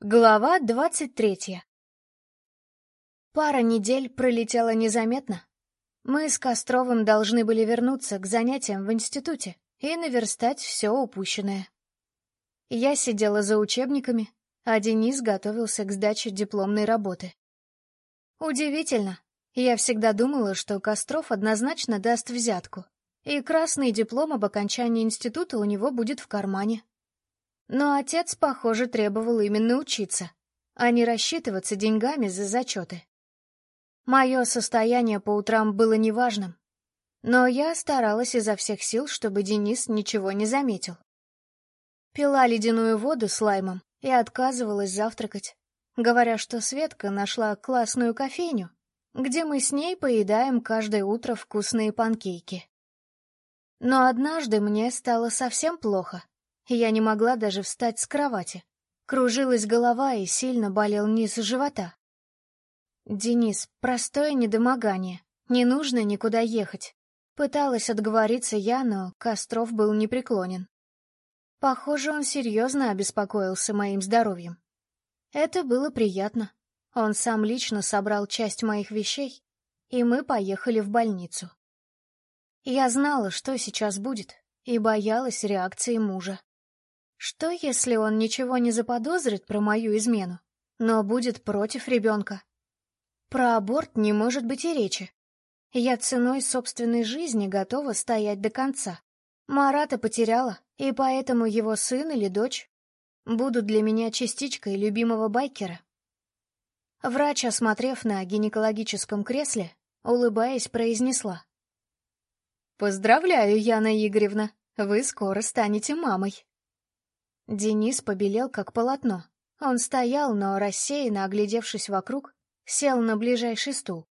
Глава двадцать третья Пара недель пролетела незаметно. Мы с Костровым должны были вернуться к занятиям в институте и наверстать все упущенное. Я сидела за учебниками, а Денис готовился к сдаче дипломной работы. Удивительно. Я всегда думала, что Костров однозначно даст взятку, и красный диплом об окончании института у него будет в кармане. Но отец, похоже, требовал именно учиться, а не рассчитываться деньгами за зачеты. Мое состояние по утрам было неважным, но я старалась изо всех сил, чтобы Денис ничего не заметил. Пила ледяную воду с лаймом и отказывалась завтракать, говоря, что Светка нашла классную кофейню, где мы с ней поедаем каждое утро вкусные панкейки. Но однажды мне стало совсем плохо, я не могла даже встать с кровати. Кружилась голова и сильно болел низ живота. «Денис, простое недомогание. Не нужно никуда ехать». Пыталась отговориться я, но Костров был непреклонен. Похоже, он серьезно обеспокоился моим здоровьем. Это было приятно. Он сам лично собрал часть моих вещей, и мы поехали в больницу. Я знала, что сейчас будет, и боялась реакции мужа. Что, если он ничего не заподозрит про мою измену, но будет против ребенка? Про аборт не может быть и речи. Я ценой собственной жизни готова стоять до конца. Марата потеряла, и поэтому его сын или дочь будут для меня частичкой любимого байкера. Врач, осмотрев на гинекологическом кресле, улыбаясь, произнесла. «Поздравляю, Яна Игоревна, вы скоро станете мамой». Денис побелел, как полотно. Он стоял, но, рассеянно оглядевшись вокруг, сел на ближайший стул.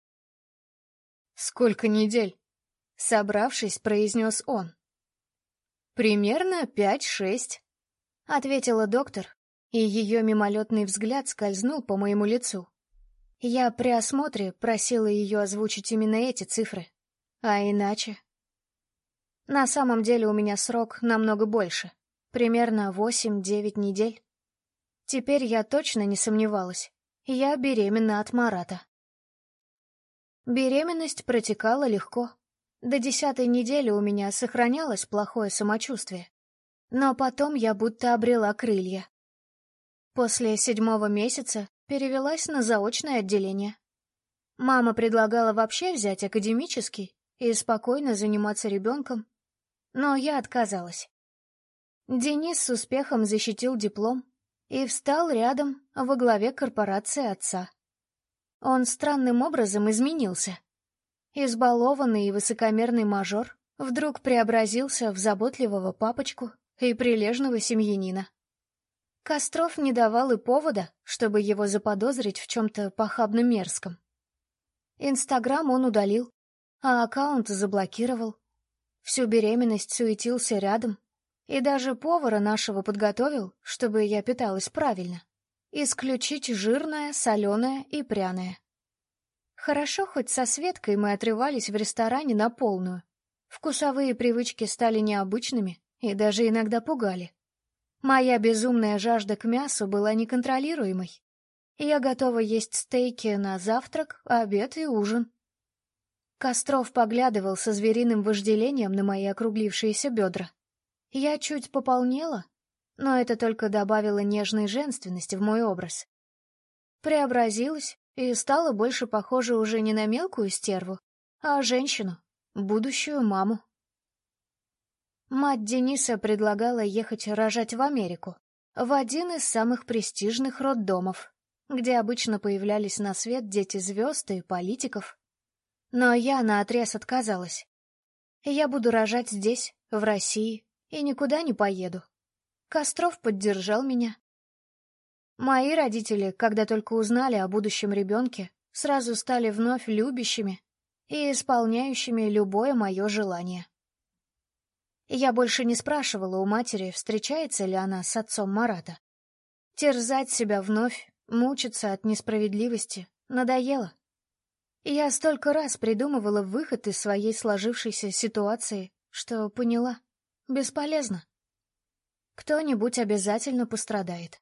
«Сколько недель?» — собравшись, произнес он. «Примерно пять-шесть», — ответила доктор, и ее мимолетный взгляд скользнул по моему лицу. Я при осмотре просила ее озвучить именно эти цифры, а иначе... На самом деле у меня срок намного больше. Примерно восемь-девять недель. Теперь я точно не сомневалась. Я беременна от Марата. Беременность протекала легко. До десятой недели у меня сохранялось плохое самочувствие. Но потом я будто обрела крылья. После седьмого месяца перевелась на заочное отделение. Мама предлагала вообще взять академический и спокойно заниматься ребенком, но я отказалась. Денис с успехом защитил диплом и встал рядом во главе корпорации отца. Он странным образом изменился. Избалованный и высокомерный мажор вдруг преобразился в заботливого папочку и прилежного семьянина. Костров не давал и повода, чтобы его заподозрить в чем-то похабно мерзком. Инстаграм он удалил, а аккаунт заблокировал. Всю беременность суетился рядом, и даже повара нашего подготовил, чтобы я питалась правильно. Исключить жирное, соленое и пряное. Хорошо, хоть со Светкой мы отрывались в ресторане на полную. Вкусовые привычки стали необычными и даже иногда пугали. Моя безумная жажда к мясу была неконтролируемой. Я готова есть стейки на завтрак, обед и ужин. Костров поглядывал со звериным вожделением на мои округлившиеся бедра. Я чуть пополнела, но это только добавило нежной женственности в мой образ. Преобразилась и стала больше похожа уже не на мелкую стерву, а женщину, будущую маму. Мать Дениса предлагала ехать рожать в Америку, в один из самых престижных роддомов, где обычно появлялись на свет дети звезд и политиков. Но я наотрез отказалась. Я буду рожать здесь, в России, и никуда не поеду. Костров поддержал меня. Мои родители, когда только узнали о будущем ребенке, сразу стали вновь любящими и исполняющими любое мое желание. Я больше не спрашивала у матери, встречается ли она с отцом Марата. Терзать себя вновь, мучиться от несправедливости надоело. Я столько раз придумывала выход из своей сложившейся ситуации, что поняла. Бесполезно. Кто-нибудь обязательно пострадает.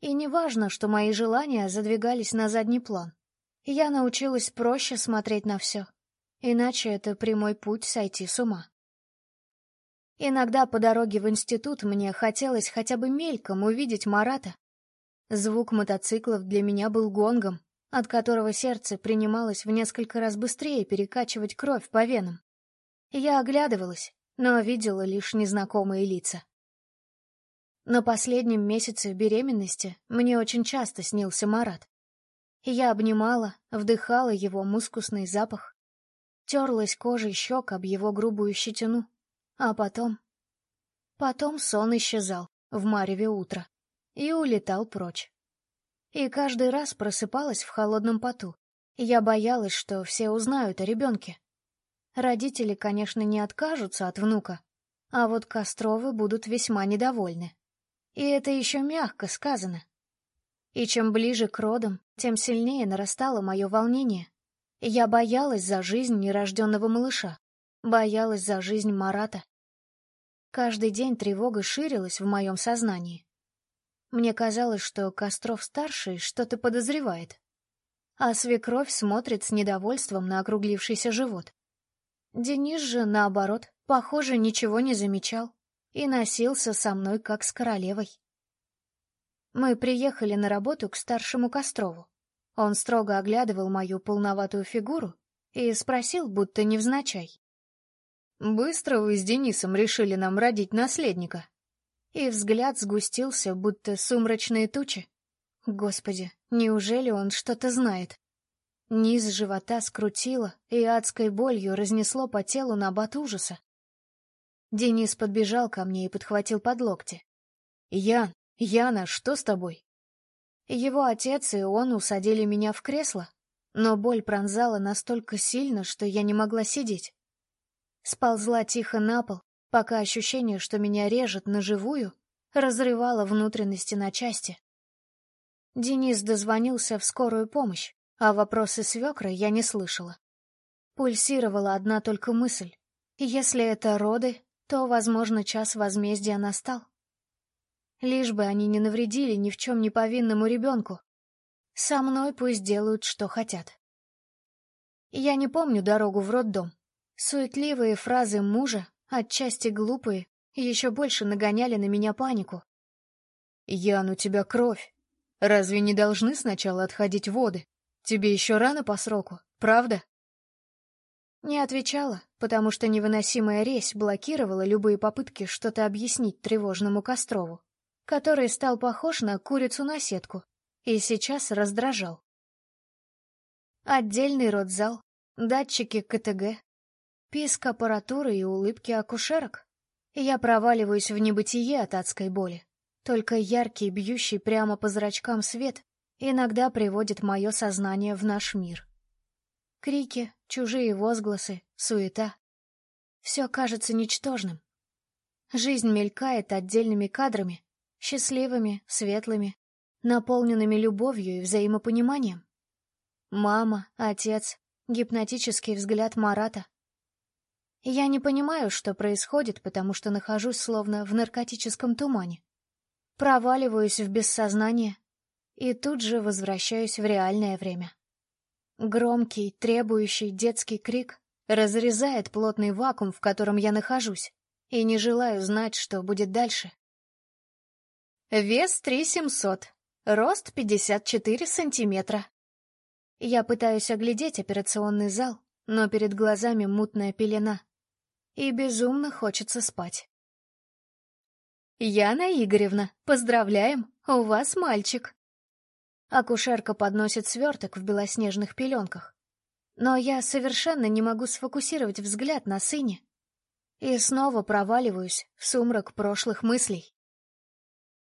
И не важно, что мои желания задвигались на задний план. Я научилась проще смотреть на все, иначе это прямой путь сойти с ума. Иногда по дороге в институт мне хотелось хотя бы мельком увидеть Марата. Звук мотоциклов для меня был гонгом, от которого сердце принималось в несколько раз быстрее перекачивать кровь по венам. Я оглядывалась, но видела лишь незнакомые лица. На последнем месяце беременности мне очень часто снился Марат. Я обнимала, вдыхала его мускусный запах, терлась кожей щек об его грубую щетину, а потом... Потом сон исчезал в мареве утра и улетал прочь. И каждый раз просыпалась в холодном поту. Я боялась, что все узнают о ребенке. Родители, конечно, не откажутся от внука, а вот Костровы будут весьма недовольны. И это еще мягко сказано. И чем ближе к родам, тем сильнее нарастало мое волнение. Я боялась за жизнь нерожденного малыша, боялась за жизнь Марата. Каждый день тревога ширилась в моем сознании. Мне казалось, что Костров-старший что-то подозревает. А свекровь смотрит с недовольством на округлившийся живот. Денис же, наоборот, похоже, ничего не замечал и носился со мной, как с королевой. Мы приехали на работу к старшему Кострову. Он строго оглядывал мою полноватую фигуру и спросил, будто невзначай. «Быстро вы с Денисом решили нам родить наследника?» и взгляд сгустился, будто сумрачные тучи. Господи, неужели он что-то знает? Низ живота скрутило и адской болью разнесло по телу набат ужаса. Денис подбежал ко мне и подхватил под локти. «Ян, Яна, что с тобой?» Его отец и он усадили меня в кресло, но боль пронзала настолько сильно, что я не могла сидеть. Сползла тихо на пол, пока ощущение, что меня режет на живую, разрывало внутренности на части. Денис дозвонился в скорую помощь, а вопросы свекры я не слышала. Пульсировала одна только мысль. Если это роды, то, возможно, час возмездия настал. Лишь бы они не навредили ни в чем не повинному ребенку. Со мной пусть делают, что хотят. Я не помню дорогу в роддом. Суетливые фразы мужа отчасти глупые, еще больше нагоняли на меня панику. «Ян, у тебя кровь. Разве не должны сначала отходить воды? Тебе еще рано по сроку, правда?» Не отвечала, потому что невыносимая резь блокировала любые попытки что-то объяснить тревожному Кострову, который стал похож на курицу на сетку и сейчас раздражал. Отдельный родзал, датчики КТГ, Писк аппаратуры и улыбки акушерок. Я проваливаюсь в небытие от адской боли. Только яркий, бьющий прямо по зрачкам свет иногда приводит мое сознание в наш мир. Крики, чужие возгласы, суета. Все кажется ничтожным. Жизнь мелькает отдельными кадрами, счастливыми, светлыми, наполненными любовью и взаимопониманием. Мама, отец, гипнотический взгляд Марата — я не понимаю, что происходит, потому что нахожусь словно в наркотическом тумане. Проваливаюсь в бессознание и тут же возвращаюсь в реальное время. Громкий, требующий детский крик разрезает плотный вакуум, в котором я нахожусь, и не желаю знать, что будет дальше. Вес 3700, рост 54 сантиметра. Я пытаюсь оглядеть операционный зал, но перед глазами мутная пелена и безумно хочется спать. «Яна Игоревна, поздравляем, у вас мальчик!» Акушерка подносит сверток в белоснежных пеленках. Но я совершенно не могу сфокусировать взгляд на сыне. И снова проваливаюсь в сумрак прошлых мыслей.